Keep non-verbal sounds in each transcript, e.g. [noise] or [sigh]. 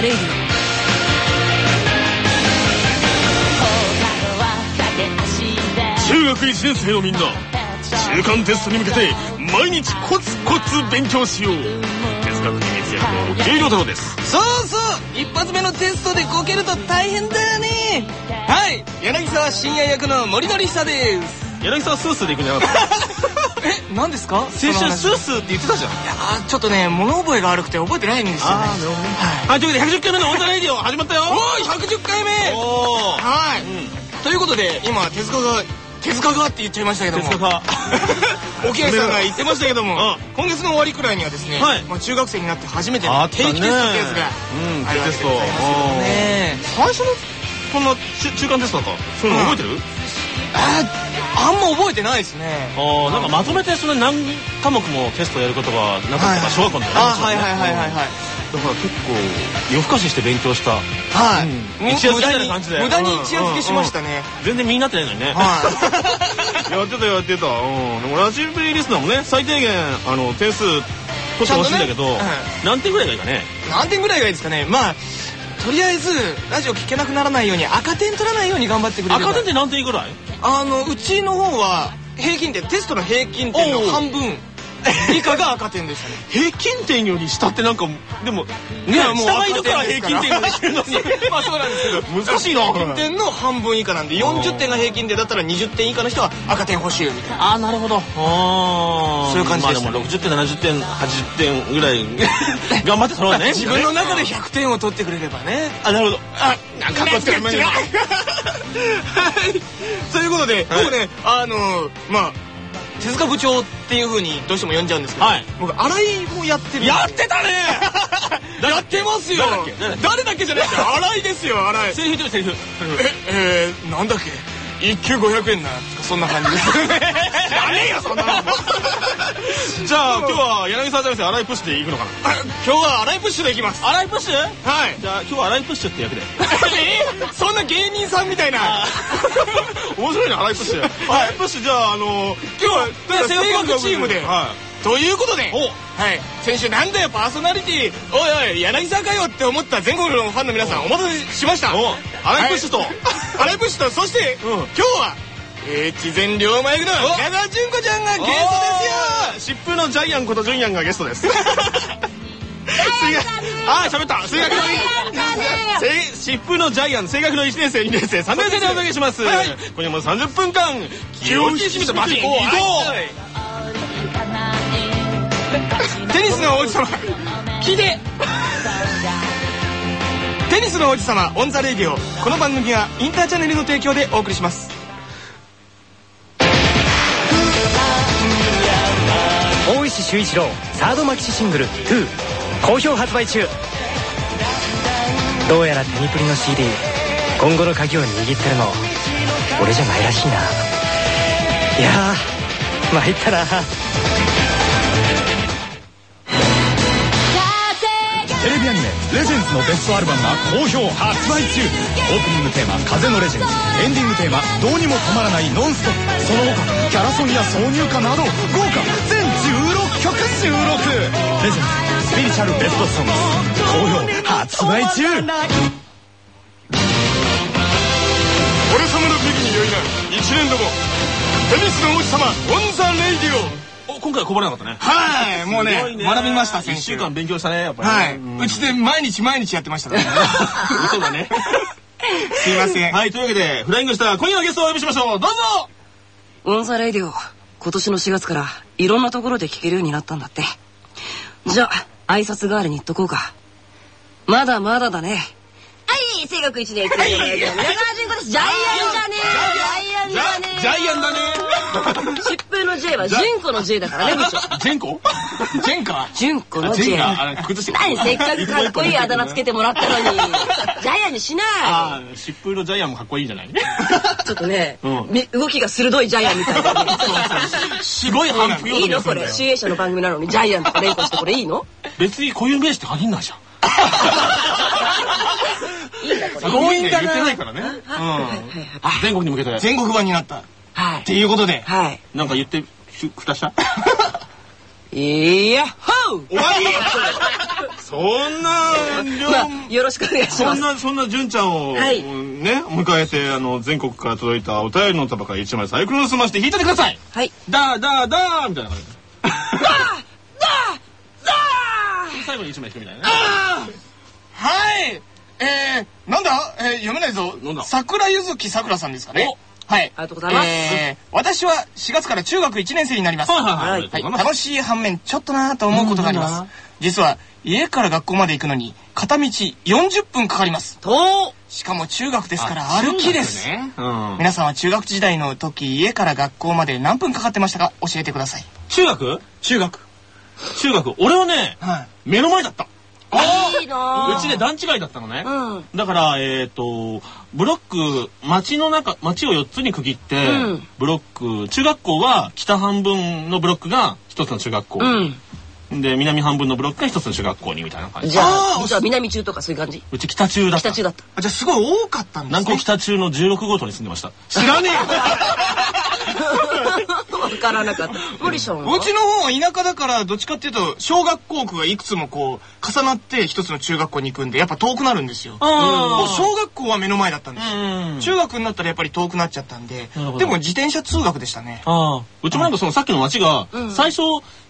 レイディ中学1年生のみんな中間テストに向けて毎日コツコツ勉強しよう。手塚国密役の太郎です。そうそう一発目のテストでこけると大変だよね。はい。柳沢慎也役の森訓久です。柳沢スースーで行くんじゃなかった？え何ですか？先週スースーって言ってたじゃん。いやーちょっとね物覚えが悪くて覚えてないんですよね。はい。ということで110回目の On the Radio 始まったよ。おーい110回目！はい、ということで今手塚が手塚がって言っちゃいましたけども。手塚が。[laughs] 置鮎さんが言ってましたけども。うん。今月の終わりくらいにはですね、はい。まあ、中学生になって初めての定期テストってやつがうんあるわけでございますけどもね最初のこんな中中間テストだった？そういうの覚えてる？ああんま覚えてないですね。あーなんかまとめてその何科目もテストやることがなかったから小学校の時あはいはいはいはいはい。だから結構夜更かしして勉強した。はい、うん。一夜漬けみたいな感じで。無駄に一夜漬けしましたね、全然身になってないのにね。はい。[laughs] やってたやってた。うん。ラジオリスナーもね。最低限あの点数取ってほしいんだけど、何点ぐらいがいいかね。何点ぐらいがいいですかね。まあとりあえずラジオ聞けなくならないように赤点取らないように頑張ってくれれば。赤点って何点ぐらい？あのうちの方は平均点テストの平均点の半分 [laughs] 以下が赤点でしたね。平均点より下ってなんかでもねもう下がいるから平均点ができるのにまあそうなんですけど。難しいな。平均点の半分以下なんで40点が平均でだったら20点以下の人は赤点欲しいみたいな。ああなるほど。ああそういう感じでしたまあでも60点70点80点ぐらい [laughs] 頑張って取ろうね。自分の中で100点を取ってくれればね。あなるほど。あなんかっこつける違う違う。[laughs] はい。ということで、はい。僕ねあのまあ手塚部長っていう風にどうしても呼んじゃうんですけど、はい。僕新井もやってるやってたね。[laughs] やってますよ。誰だっけ？じゃないですよ新井ですよ新井セリフ言ってるセリフ。え、えー、なんだっけ？一級500円なそんな感じ。ですじゃあ今日は柳沢先生洗いプッシュで行くのかな？あ今日は新井プッシュでいきます。洗いプッシュ？はい。じゃあ今日は洗いプッシュって役で。え [laughs] そんな芸人さんみたいな。[laughs] 面白いね洗いプッシュ。洗い。プッシュじゃああの今日は声楽チームで。はということでお。はい。先週なんだよパーソナリティ。おいおい柳沢かよって思った全国のファンの皆さんお待たせしました。お。洗いプッシュとはい。洗いプッシュとそしてうん。今日は越前リョーマ役の皆川純子ちゃんがゲストですよ。疾風のジャイアンことジュンヤンがゲストです。[laughs] あー喋った。青学のせ疾風のジャイアン青学の1年生2年生3年生でお届けします、はい。今夜も30分間気を引き締めてバチン行こうテニスの王子様聞いて。テニスの王子様 On the Radio。この番組はインターチャネルの提供でお送りします。大石修一郎サードマキシシングル「2」好評発売中。どうやらテニプリの CD 今後の鍵を握ってるの俺じゃないらしいな。いやー参ったなレジェンズ」のベストアルバムが好評発売中。オープニングテーマ「風のレジェンズ」エンディングテーマ「どうにも止まらないノンストップ」その他キャラソンや挿入歌など豪華。全16曲収録。レジェンズスピリチュアルベストソング。好評発売中。俺様の武器に良いな1年度もテニスの王子様 On the Radio 今回はこぼれなかったね。はいもうね学びました1先週週間勉強したねやっぱりね。はい、うん。うちで毎日毎日やってましたからね。[laughs] 嘘だね。[laughs] すいません。はいというわけでフライングした。今夜のゲストをお呼びしましょう。どうぞ。 On the Radio 今年の4月からいろんなところで聞けるようになったんだって。じゃあ挨拶代わりに言っとこうか。まだまだだね。はい青学1年生の皆川純子です。ジャイアンじゃねえジャイアンじゃね。えジャイアンだね疾風の J は純子の J だからね部長。ジェンコ？ジェンカ？純子のジ J 何せっかくかっこいいあだ名つけてもらったのに。ジャイアンにしなああ疾風のジャイアンもかっこいいじゃない？いちょっとね、うん。み動きが鋭いジャイアンみたいな。ねすごい反復いいの？これ。集英社の番組なのにジャイアンとか連呼してこれいいの？別に固有名詞って限んないじゃん。いいんだこれ。強引だ言ってないからね。全国に向けて。全国版になった。っはい。ていうことで。はい。なんか言って、ふ、ふたしたいやっほー！終わりそんな量まあ、よろしくお願いします。そんな、そんな純ちゃんを、はい。ね、迎えて、あの、全国から届いたお便りの束から一枚サイクロン済まして弾いててください。はい。だーだーだーみたいな感じ。で。最後に一枚弾くみたいなね。はい。えー、なんだ？えー、読めないぞ。なんだ？桜ゆずきさくらさんですかねはい。ありがとうございます。えー、私は4月から中学1年生になります。はいはい楽しい反面ちょっとなぁと思うことがあります。実は家から学校まで行くのに片道40分かかります。と、しかも中学ですから歩きです、ね。うん。皆さんは中学時代の時家から学校まで何分かかってましたか？教えてください。中学？中学。中学。俺はね、はい。目の前だった。いいなうちで段違いだったのね。うん。だから、えっ、と、ブロック、町の中、町を4つに区切って、うんブロック、中学校は北半分のブロックが1つの中学校。うん。で、南半分のブロックが1つの中学校にみたいな感じ。じゃあ、じゃあ南中とかそういう感じ？うち北中だった。北中だった。あじゃあすごい多かったんですね南高北中の16号棟に住んでました。知らねえよ [laughs] わからなかった。[laughs] 森さんは？うちの方は田舎だからどっちかっていうと小学校区がいくつもこう重なって一つの中学校に行くんでやっぱ遠くなるんですよ。もうあ小学校は目の前だったんですよ。うん中学になったらやっぱり遠くなっちゃったんででも自転車通学でしたね。うちもなんかそのさっきの町が、うん最初、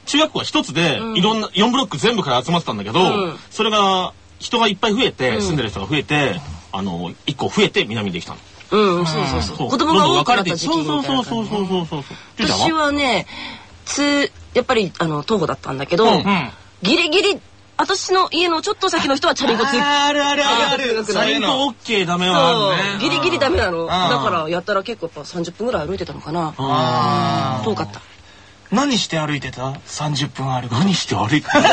中学校は一つで、うん。いろんな、4ブロック全部から集まってたんだけど、うん。それが、人がいっぱい増えて、うん。住んでる人が増えて、あの、1個増えて南にできたの。うん、そうそうそう。そう子供が多くなった時期そうみたいなそうそうそう。そうそうそう。私はね、つ、やっぱり、あの、徒歩だったんだけど。ギリギリ、私の家のちょっと先の人はチャリンコついてあるあるあるあるサインコオッケーダメはそうあるね。ギリギリダメなの。だから、やったら結構やっぱ30分ぐらい歩いてたのかな。あ遠かった。何して歩いてた ?30 分歩く。何して歩いてごめん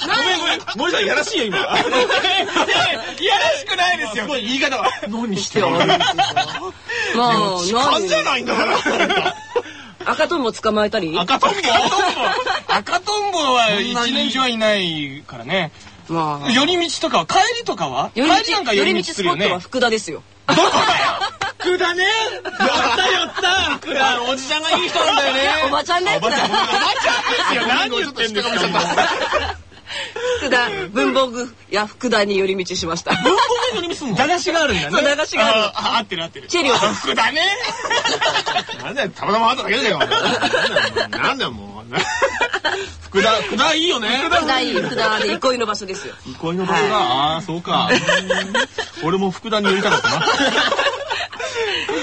ごめんごめん森さんやらしいよ今いやらしくないですよ。す言い方が何して歩いてまあ、勘じゃないんだから。赤トンボ捕まえたり？赤トンボ赤とんぼは一年中はいないからね。まあ、寄り道とかは帰りとかは？寄り帰りなんか道、寄り寄り道スポットは道するよね。福田ですよ。くだね。やったやったおじちゃんがいい人なんだよねおばちゃんね、福田。いや何言ってんですか。福田、文房具や福田に寄り道しました。文房具に見すんの？駄菓子があるんだね。そう駄菓子があるあ、合ってる合ってる。チェリオさん。くだね。[laughs] なんだよ、たまたまあっただけだよ。なんだよ、もう。福田、福田いいよね。福田いい、福田で憩いの場所ですよ。憩いの場所だ。ああ、そうか。[laughs] 俺も福田に寄りたかったな。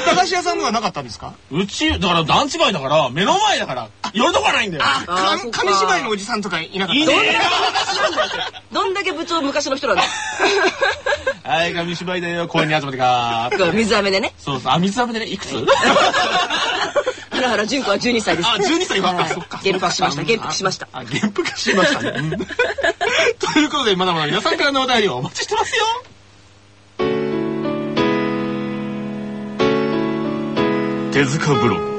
駄菓子屋さんではなかったんですか？うち、だから段違いだから、目の前だから、寄るとこがないんだよ。あか紙芝居のおじさんとかいなかったいいねどんだけ部長昔の人なんだ。[laughs] はい、紙芝居だよ、公園に集まってかー。水飴でね。そうそう、あ、水飴でね、いくつ？[laughs] 原原純子は12歳です。あ、12歳は、はいそっか。元服しました元服しましたあ、元服しましたね。うん [laughs] ということで、まだまだ皆さんからのお便りをお待ちしてますよ。手塚ブログ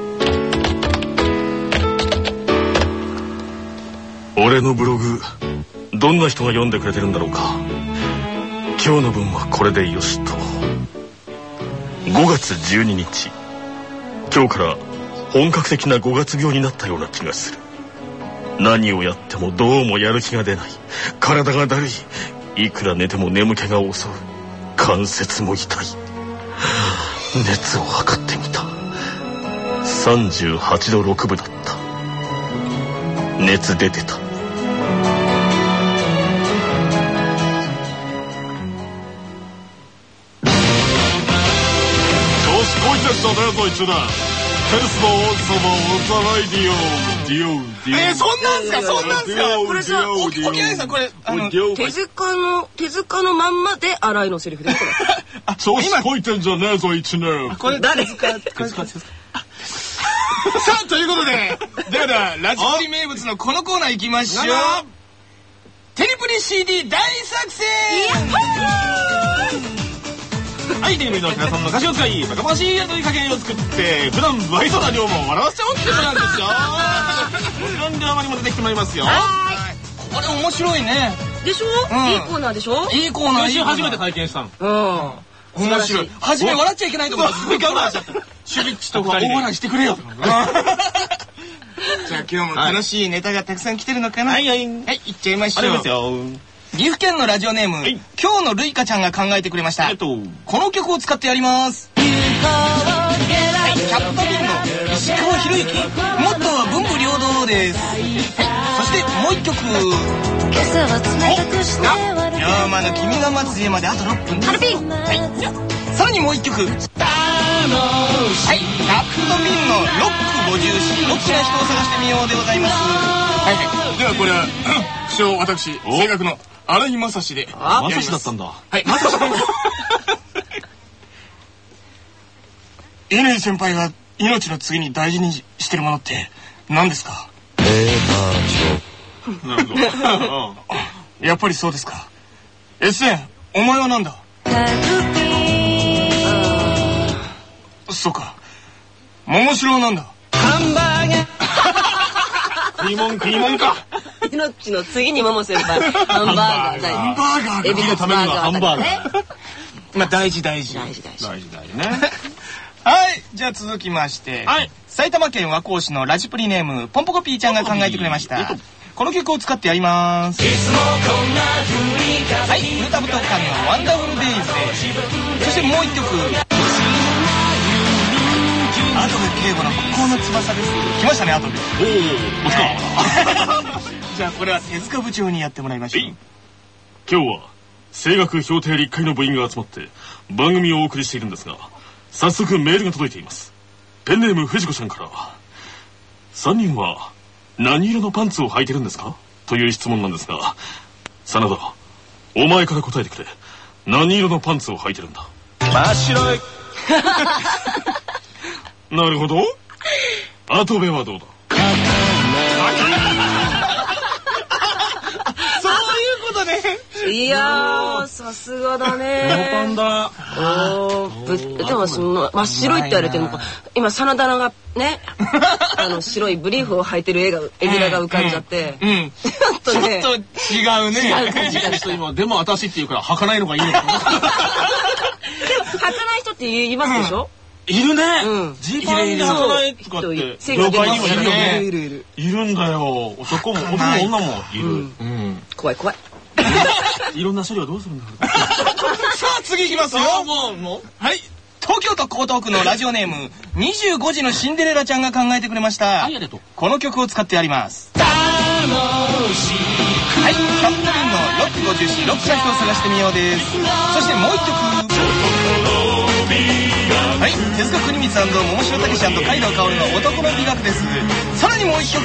俺のブログどんな人が読んでくれてるんだろうか。今日の分はこれでよしと。5月12日。今日から本格的な5月病になったような気がする。何をやってもどうもやる気が出ない。体がだるい。いくら寝ても眠気が襲う。関節も痛い。熱を測ってみた。38度6分だった。熱出てた。調子こいてきたねこいつらテニスの王子様 On the Radio ディオディオえー、そんなんすか？そんなんすか？これさ、おきおきあゆさん、これ、あの、手塚の、手塚のまんまで荒井のセリフです。これ調子こいてんじゃねえぞ一年。[laughs] これ、誰 [laughs] さあ、ということで、ではでは、ラジオリ名物のこのコーナー行きましょう。テニプリ CD 大作戦はい、テレビの皆さんの歌詞を使い、バカバカしいやという加減を作って、普段バイトな量も笑わせちゃおうってことなんですよ。もちろんドラマにも出てきてまいりますよ。これ面白いね。でしょ？うんいいコーナーでしょ？いいコーナー、初めて体験したの。うん。面白い。初め笑っちゃいけないと思ったらすごい我慢しちゃった。シュビッチとか大笑いしてくれよ。[laughs] じゃあ今日も楽しいネタがたくさん来てるのかな？はい。はい。はい行っちゃいましょう。ありますよ。岐阜県のラジオネーム、い。今日のるいかちゃんが考えてくれました。えっとこの曲を使ってやります。はいキャットビンの石川博之。もっと文武両道です。はいそしてもう一曲。お龍馬の君が待つ家まであと6分。ハルピンはい。さらにもう一曲。はい。キャットビンのロック54ロックな人を探してみようでございます。はい。はいではこれは [coughs] 不詳私声楽の荒井正史で。あまさしだったんだ。はい、まさし乾先輩が命の次に大事にしてるものって何ですか？[laughs] なるほど。[laughs] やっぱりそうですか。エッセン、お前は何だ？そうか。桃城は何だ？食いもん食いもんか。命の次にもも先輩。ハンバーガー。ハン大バーガーエビカツバーガーハンバーガーね。まあ大事大事。大事大事。大事大事ね。はい、じゃあ続きまして、はい。埼玉県和光市のラジプリネーム、ポンポコピーちゃんが考えてくれました。この曲を使ってやります。はい、フルタブトカンのワンダフルデイズで、そしてもう一曲、アトベ敬語の孤高の翼です。来ましたね、アトベ。おおおつかじゃあこれは手塚部長にやってもらいましょう。今日は声楽評定立会の部員が集まって番組をお送りしているんですが早速メールが届いていますペンネーム藤子ちゃんから3人は何色のパンツを履いてるんですか？という質問なんですが真田お前から答えてくれ。何色のパンツを履いてるんだ？真っ白い。[laughs] なるほど。後部はどうだ？いやーさすがだね。でもその真っ白いって言われてるのか今真田がね [laughs] あの白いブリーフを履いてる絵が絵面が浮かんじゃって。うん。うんちょっとねちょっと違うね。違う感じが人今でも私って言うから履かないのがいいのかな。履かない人って言いますでしょ？いるね。うん。ジーパンで履かないとかって。業界にもいるよね。ねいるいるいるんだよ。男も女もいる。うん。怖い怖いいろんな処理はどうするんだろう [laughs] さあ次いきますよ。もうもうはい。東京都江東区のラジオネーム、25時のシンデレラちゃんが考えてくれました。はいありがとうこの曲を使ってやります。はい。キャットビンのロック54、ロックな人を探してみようです。そしてもう一曲。はい。手塚国光桃城武史海道薫の男の美学です。さらにもう一曲。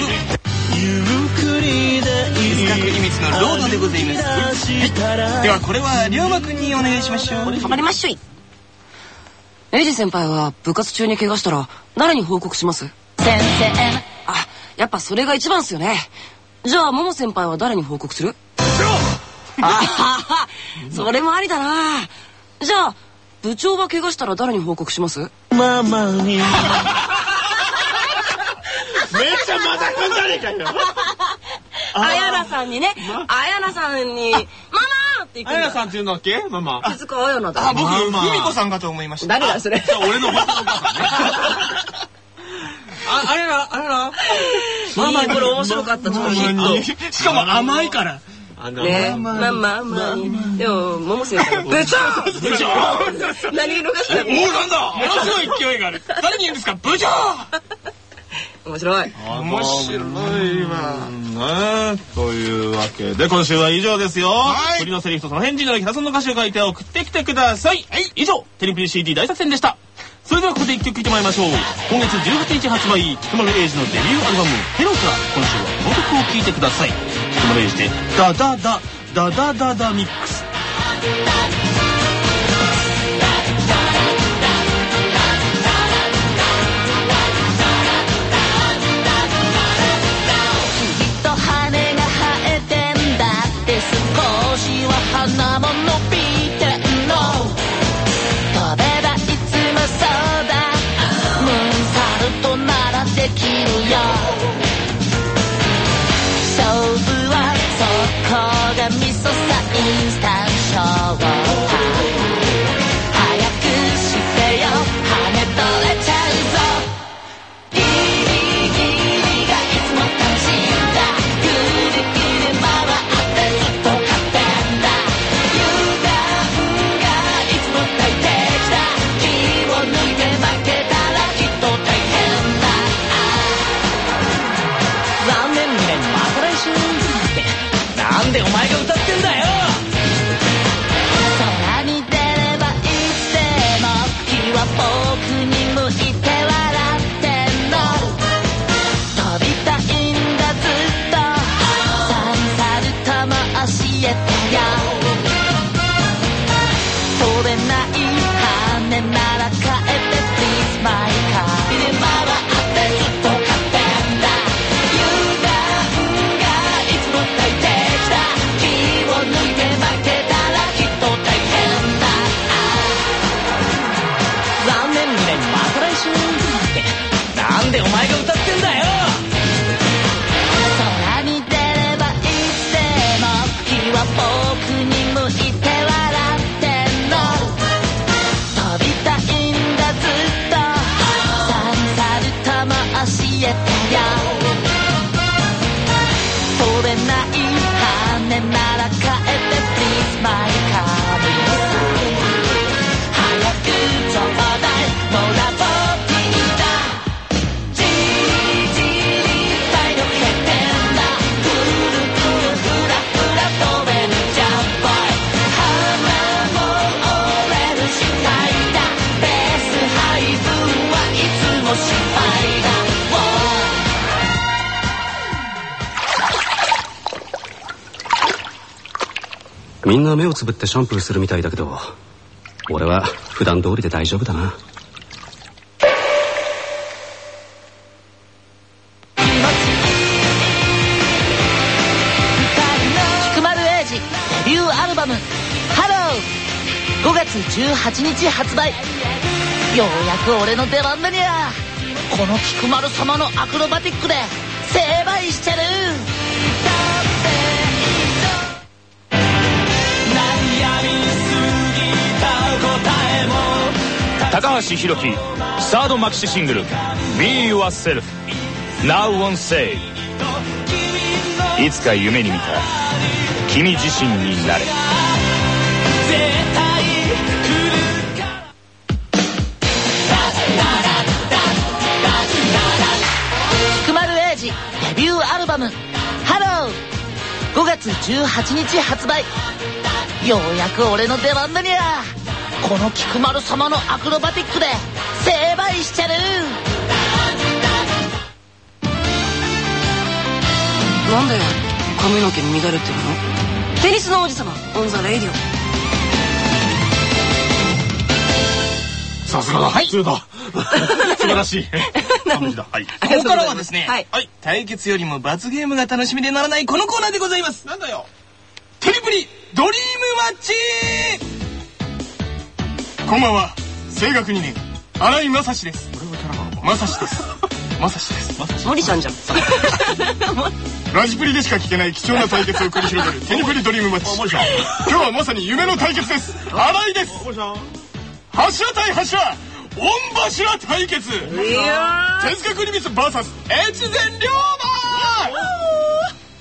手塚国光のロードでございます。はい。ではこれは龍馬くんにお願いしましょう。頑張りましょい。エイジ先輩は部活中に怪我したら誰に報告します？先生。あやっぱそれが一番っすよね。じゃあもも先輩は誰に報告する？あはは。それもありだな。じゃあ部長が怪我したら誰に報告します？ママに。[laughs] めっちゃまだくんじゃねえかよあやなさんにねあやなさんに「ママ!」って言あやなってんだ。さんっていうのっけ？ママ。手塚あやなだあ、僕、まあまあ。ふみこさんかと思いました。誰だそれ。俺の本当のお母さんね。[laughs] ああれなあれな。ママこれ面白かったちょっとヒット。しかも甘いから。あのね。まあまあまあでももも先輩が「部長! [laughs]」部長何色がしたおお、なんだ？ものすごい勢いがある。誰に言うんですか？部長面白い。面白いわ。ね。というわけで今週は以上ですよ。はい。鳥のセリフとその返事のキャラソンの歌詞を書いて送ってきてください、以上テレビ CD 大作戦でした。それではここで一曲聴いてまいりましょう。今月18日発売菊丸英二のデビューアルバム「ヘロ」から今週はこの曲を聴いてください。菊丸英二で「ダダダダダダダミックス」し目をつぶってシャンプーするみたいだけど俺は普段通りで大丈夫だな「」5月18日発売。ようやく俺の出番だにゃ。この菊丸様のアクロバティックで成敗してる。高橋宏樹サードマキシシングル「Be Yourself Now on Sale」いつか夢に見た君自身になれ。菊丸英二デビューアルバム「ハロー」5月18日発売。ようやく俺の出番だにゃ。この菊丸様のアクロバティックで成敗してるなんで髪の毛乱れてるの？テニスの王子様 On the Radioさすがだ。はい。だ。[laughs] 素晴らしい。[laughs] 感じだ。はい。ここからはですね、はい対決よりも罰ゲームが楽しみでならないこのコーナーでございます。なんだよ。テリプリドリームマッチこんばんは、声楽2年、新井 [laughs] 正史です。正史です。正史です。モリちゃんじゃん [laughs] ラジプリでしか聞けない貴重な対決を繰り広げるテニプリドリームマッチ。今日はまさに夢の対決です。新井です。柱対柱、御柱対決。いや手塚国光 VS 越前龍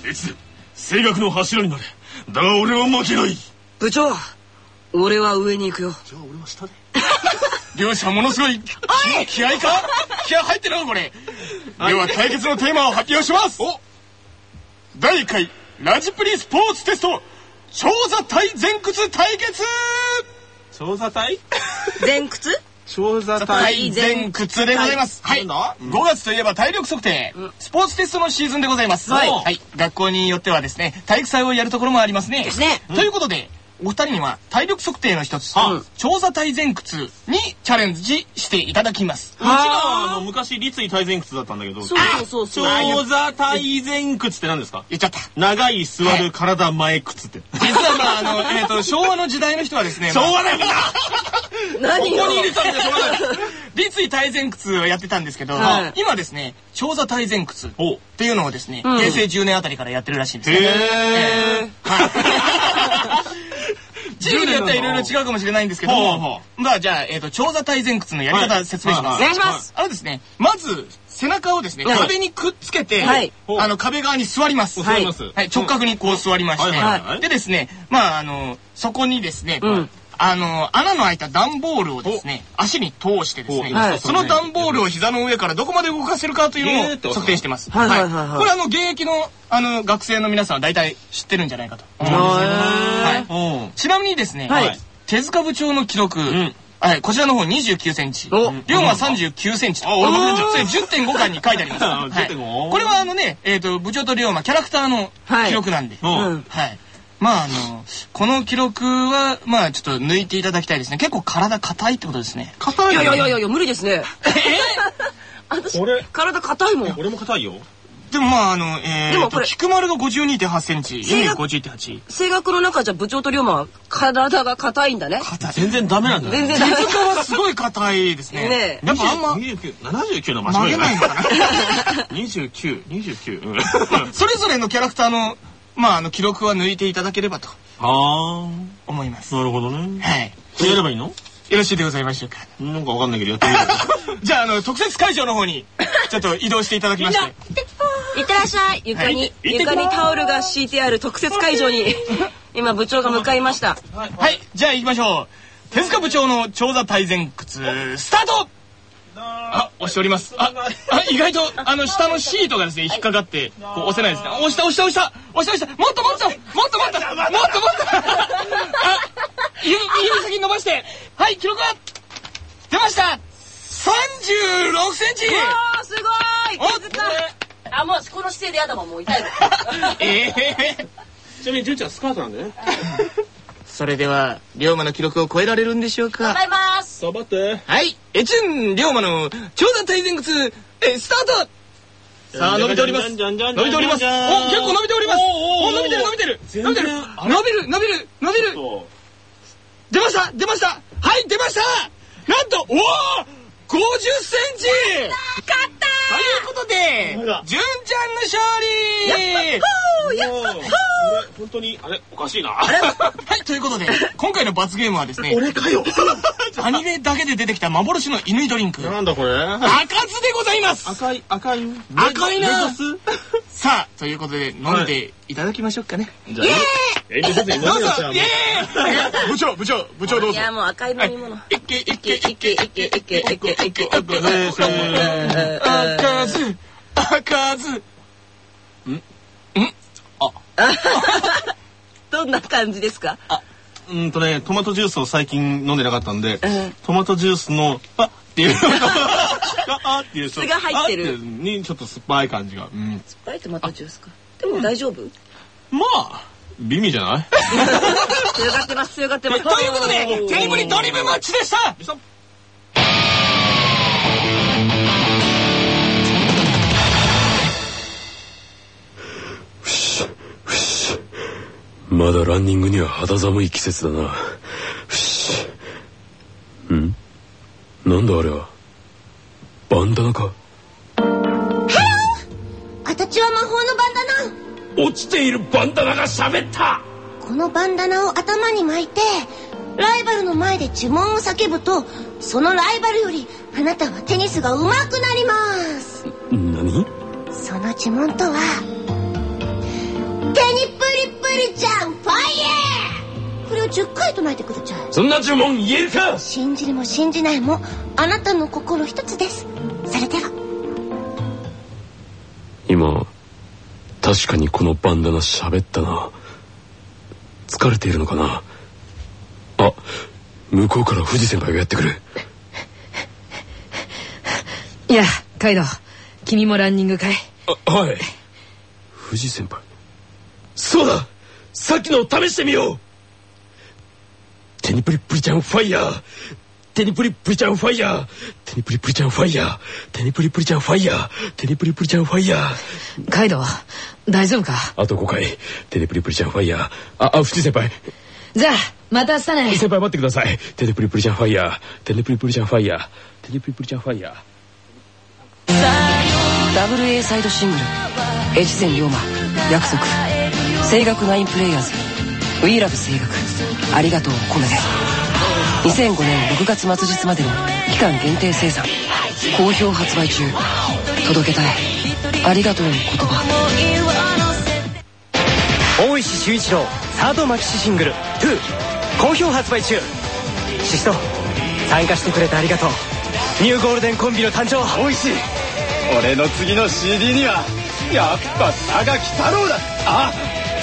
馬越前、声楽の柱になれ。だが俺は負けない。部長俺は上に行くよ。[laughs] 両者ものすごい気気合か？[laughs] 気合入ってるのこれ。では対決のテーマを発表します。第1回ラジプリスポーツテスト長座対前屈対決！調査隊前屈？調査対前屈でございます。はい。なんだ5月といえば体力測定スポーツテストのシーズンでございます。はい。はい。学校によってはですね体育祭をやるところもありますね。ですね。ということでお二人には体力測定の一つうん長座対前屈にチャレンジしていただきます。うちらはあの昔立位対前屈だったんだけどそうそうそう長座対前屈って何ですか？言っちゃった。長い座る体前屈って。実はまああの、えー、と昭和の時代の人はですね昭和だよ何ここに入れたんでしょうがない立位対前屈をやってたんですけど、はい。今ですね長座対前屈っおていうのをですね、うん。平成10年あたりからやってるらしいんですねへ地域 [laughs] によってはいろいろ違うかもしれないんですけども、ほうほまあじゃあ、えー、と長座対前屈のやり方はい説明します、お願いします。あのですねまず背中をですねはい壁にくっつけて、はい。あの壁側に座ります、座ります。はい、直角にこう座りまして、はいはいはいでですねまああのそこにですね、うんあの、穴の開いた段ボールをですね、足に通してですね、はい。その段ボールを膝の上からどこまで動かせるかというのを測定してます。はい。これあの、現役の、あの、学生の皆さんは大体知ってるんじゃないかと。思うんですけど、はい。う。ん。ちなみにですね、はい。手塚部長の記録、ん。はい、こちらの方29センチ。お。量が39センチ。と。あ俺もそれ10.5巻に書いてあります。[laughs] あはい。10.5これはあのね、えっ、と、部長と龍馬、キャラクターのはい。記録なんで。はい。まああの、この記録は、まあちょっと抜いていただきたいですね。結構体硬いってことですね。硬いやいやいやいやいや無理ですね私俺？体硬いもん俺も硬いよ。でもまああの、えー、でもこれ菊丸が52.8センチ、性ユミ格51.8。声楽の中じゃ部長と龍馬は体が硬いんだね硬い。全然ダメなんだよ。全然手塚はすごい硬いですね。ねえやっぱあんま29、79の間曲違いないげないのかな？29、29。うん。それぞれのキャラクターの、まああの記録は抜いていただければとあ思います。ー、なるほどね。はい。やればいいの？よろしいでございましょうか。なんかわかんないけどやってみる。[laughs] じゃあ、あの、特設会場の方に、[laughs] ちょっと移動していただきまして。いってらっしゃい床に、床にタオルが敷いてある特設会場に今部長が向かいましたはい、じゃあ行きましょう。手塚部長の長座大前屈、スタートあ、押しております。あ、あ意外と、あの、下のシートがですね、引っかかって、こう押せないですね。押した、押した、押した。押した、押した。もっともっともっともっと。もっともっともっと。あ、指、指先伸ばして。はい、記録は出ました !36 センチ。あーすごおいあもうこの姿勢でやだもんもう痛いもん [laughs] ええちなみに純ちゃんスカートなんだよね。[laughs] それでは、龍馬の記録を超えられるんでしょうか？頑張ります頑張って。はい、エチュン龍馬の長座大前屈、え、スタートさあ、伸びております。伸びております。お、結構伸びております。お、伸びてる、伸びてる。伸びてる。伸びる、伸びる、伸びる。そ出ました、出ました。はい、出ました。なんと、おお !50 センチ勝ったということで、純ちゃんの勝利う。もう、れ、本当に、あれおかしいな。はい、ということで、[laughs] 今回の罰ゲームはですね、俺かよ。[laughs] アニメだけで出てきた幻の犬ドリンク。なんだこれ？赤酢でございます赤い、赤い？赤いな [laughs] さあ、ということで、飲んでいただきましょうかね。イエーイどうぞイエーイ部長、部長、部長どうぞ。いや、もう赤い飲み物。いけ、いけ、いけ、いけ、いけ、いけ、いけ、赤津、赤津。ん [laughs] どんな感じですか？うんとね、トマトジュースを最近飲んでなかったんで、うん。トマトジュースの、あっていう、[laughs] ああっていう、酢が入ってる。にちょっと酸っぱい感じが。うん。あえてまたジュースか。でも大丈夫？まあ、美味じゃない？強がってます強がってます。ということで、テーブルドリブマッチでしたまだランニングには肌寒い季節だな。よし。ん？なんだあれは？バンダナか？形は魔法のバンダナ。落ちているバンダナが喋った。このバンダナを頭に巻いてライバルの前で呪文を叫ぶとそのライバルよりあなたはテニスが上手くなります。何？その呪文とはテニプリプリちゃんファイヤー。これを10回唱えてください。そんな呪文言えるか信じるも信じないもあなたの心一つです。それでは。今、確かにこのバンダナ喋ったな。疲れているのかな。あ、向こうから藤先輩がやってくる。いや海堂君もランニングかい？あ、はい。不二先輩。そうださっきのを試してみよう。テニプリプリちゃんファイヤー。テニプリプリちゃんファイヤー。テニプリプリちゃんファイヤー。テニプリプリちゃんファイヤー。テニプリプリちゃんファイヤー。海堂大丈夫か？あと5回。テニプリプリちゃんファイヤー。あ、あ、不二先輩。じゃあまた明日ね。先輩待ってください。テニプリプリちゃんファイヤー。テニプリプリちゃんファイヤー。テニプリプリちゃんファイヤー。ダブル A サイドシングル「越前龍馬。約束声楽ナインプレイヤーズ。We Love 声楽ありがとうを込めて」2005年6月末日までの期間限定生産。好評発売中。届けたい。ありがとうの言葉。大石修一郎サードマキシシングル「2」好評発売中。シシト参加してくれてありがとう。ニューゴールデンコンビの誕生。おいしい俺の次の CD にはやっぱ長木太郎だ。あ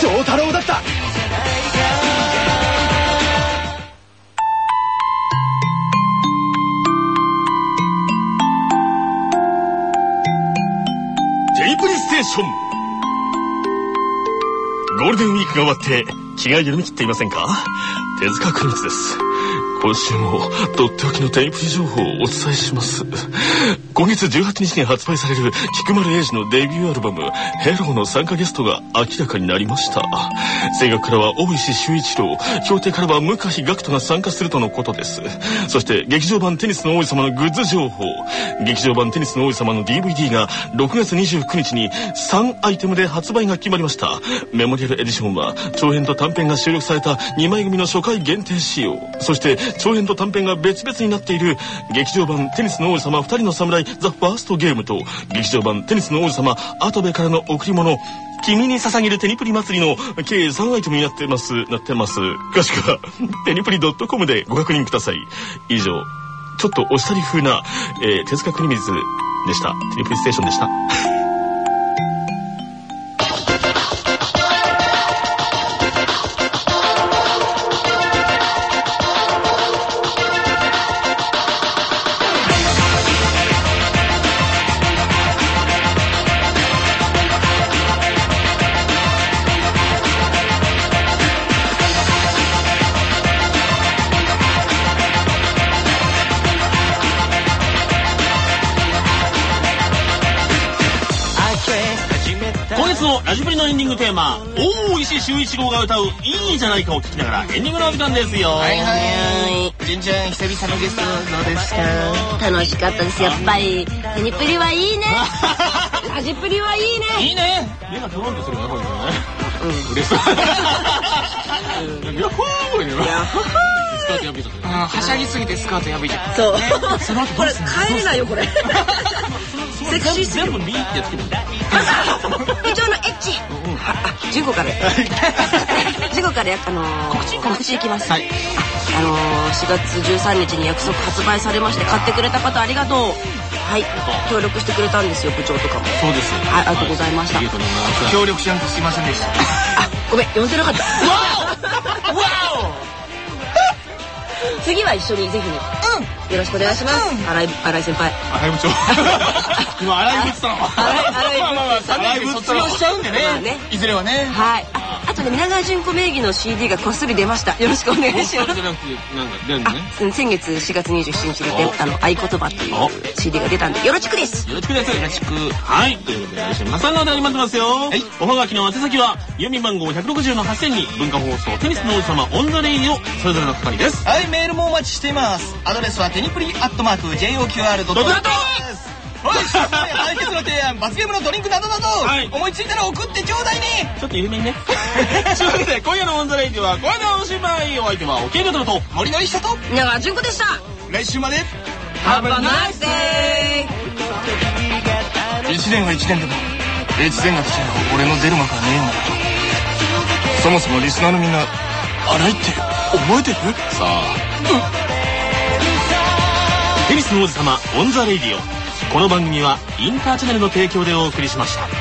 長太郎だった。テニプリステーション。ゴールデンウィークが終わって気が緩み切っていませんか？手塚国光です。今週もとっておきのテニプ情報をお伝えします。今月18日に発売される菊丸英二のデビューアルバム「ヘロー」の参加ゲストが明らかになりました。声楽からは大石修一郎評定からは向井学人が参加するとのことです。そして劇場版テニスの王子様のグッズ情報。劇場版テニスの王様の DVD が6月29日に3アイテムで発売が決まりました。メモリアルエディションは長編と短編が収録された2枚組の初回限定仕様。そして長編と短編が別々になっている劇場版テニスの王様2人の侍ザ・ファーストゲームと劇場版テニスの王子様跡部からの贈り物君に捧げるテニプリ祭りの計3アイテムになってますなってます。詳しくは [laughs] テニプリ .com でご確認ください。以上ちょっとおしゃり風な、えー、手塚国光でした。テニプリステーションでした。[laughs] ディングテーマ大石修一郎が歌う「いいじゃないか」を聞きながらエンディングのお時間ですよ。はいはい。じんちゃん久々のゲストどうですか？楽しかったです。やっぱりテニプリはいいね。[laughs] ラジプリはいいね。いいね。目がトロンとするねこれね。うん。嬉しそうヤッホーこれねスカート破いちゃった。あーはしゃぎすぎてスカート破いちゃった。そう。その後これ帰れないよこれ [laughs] セクシーすぎる。全部ビーってやっつけて一応のエッチあ15から [laughs] 15からあのー告知いきます？はい。あのー、4月13日に約束発売されまして買ってくれた方ありがとう。はい。協力してくれたんですよ部長とかも。そうですはいありがとうございました。協力しなくてすいませんでした。あごめん呼んでなかった。[laughs] 次は一緒にぜひね。よろしくお願いします。荒井荒井先輩荒井部長今荒井部さん卒業し。ちゃうんでねいずれはねはいああとね皆川純子名義の CD がこっそり出ました。よろしくお願いします。ね？あ先月4月27日に出あの合言葉っていう CD が出たんでよろしくです。よろしくです。よろしく。はい。ということで来週皆さんのお便り待ってますよ。はい。おはがきの宛先は郵便番号160の8000に文化放送テニスの王子様 On the Radioそれぞれの係です。はいメールもお待ちしています。アドレスはテニプリアットマーク JOQR.net ドットネットおい対決の提案罰ゲームのドリンクなどなど、はい。思いついたら送ってちょうだいね。ちょっと緩めにね。[laughs] というわけで今夜の On the Radio はこれでおしまいお相手はオケルトと。森の一緒と皆川淳子でした。来週まで。Have a nice day 一年は一年でも越前が来ちゃ俺の出る幕はねえんだそもそもリスナーのみんな荒井って覚えてる？さあ。テニスの王子様 On the Radio この番組はインターチャネルの提供でお送りしました。